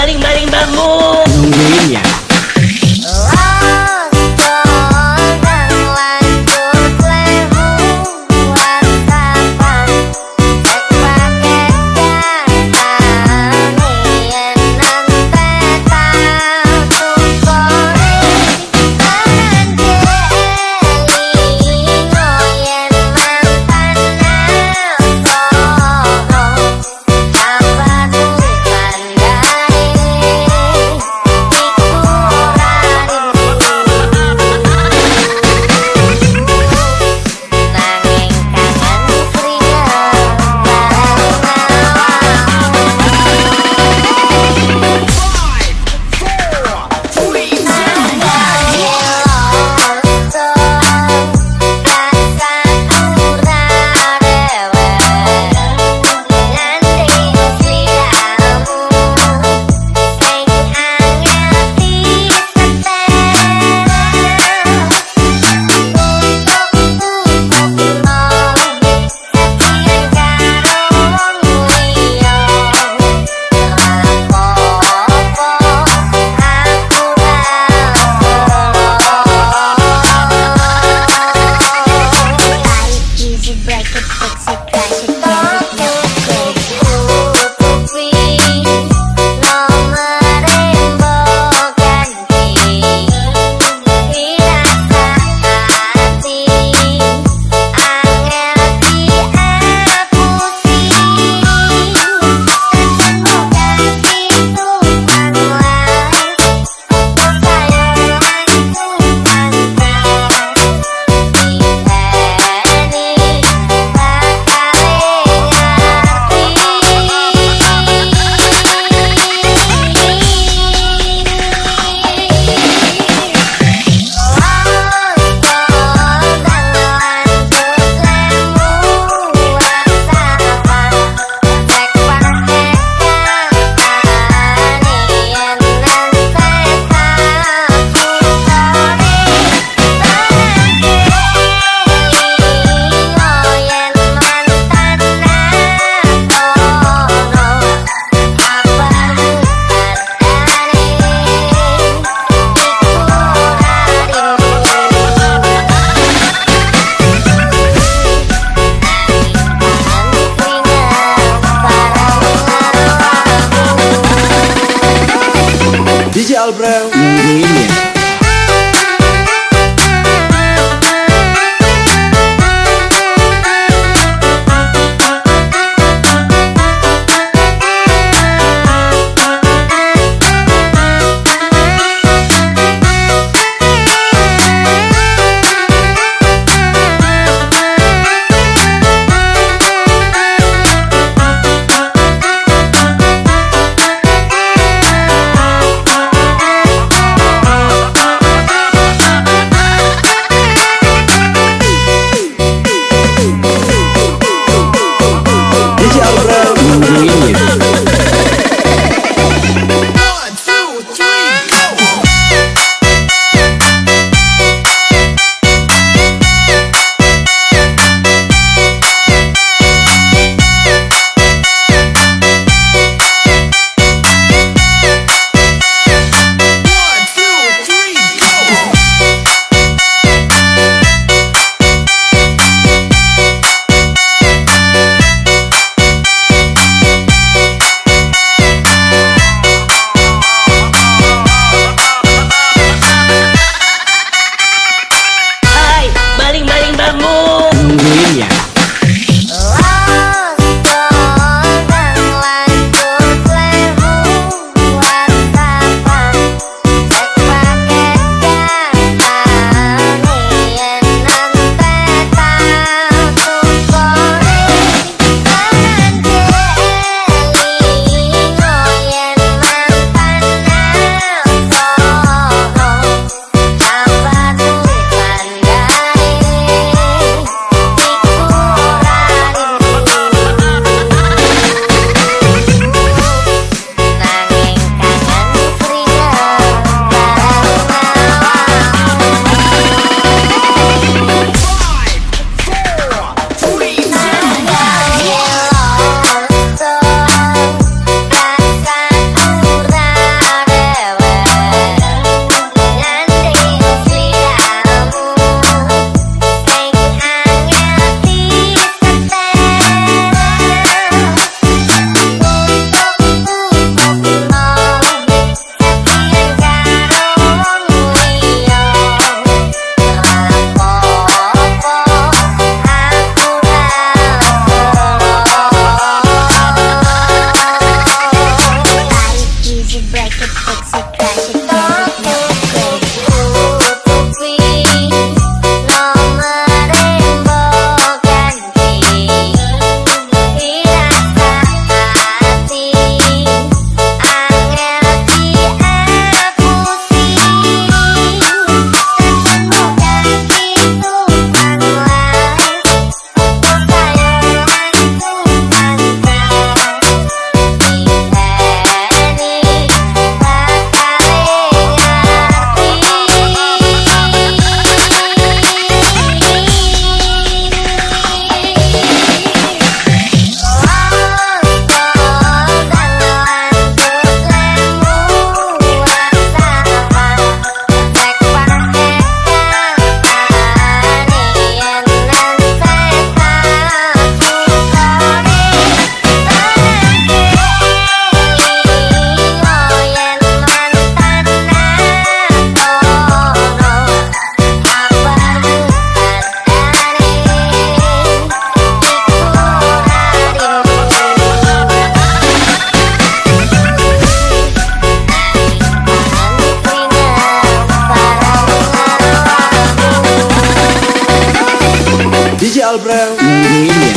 maling-maling bambu DJ Albreu Gabriel Brown.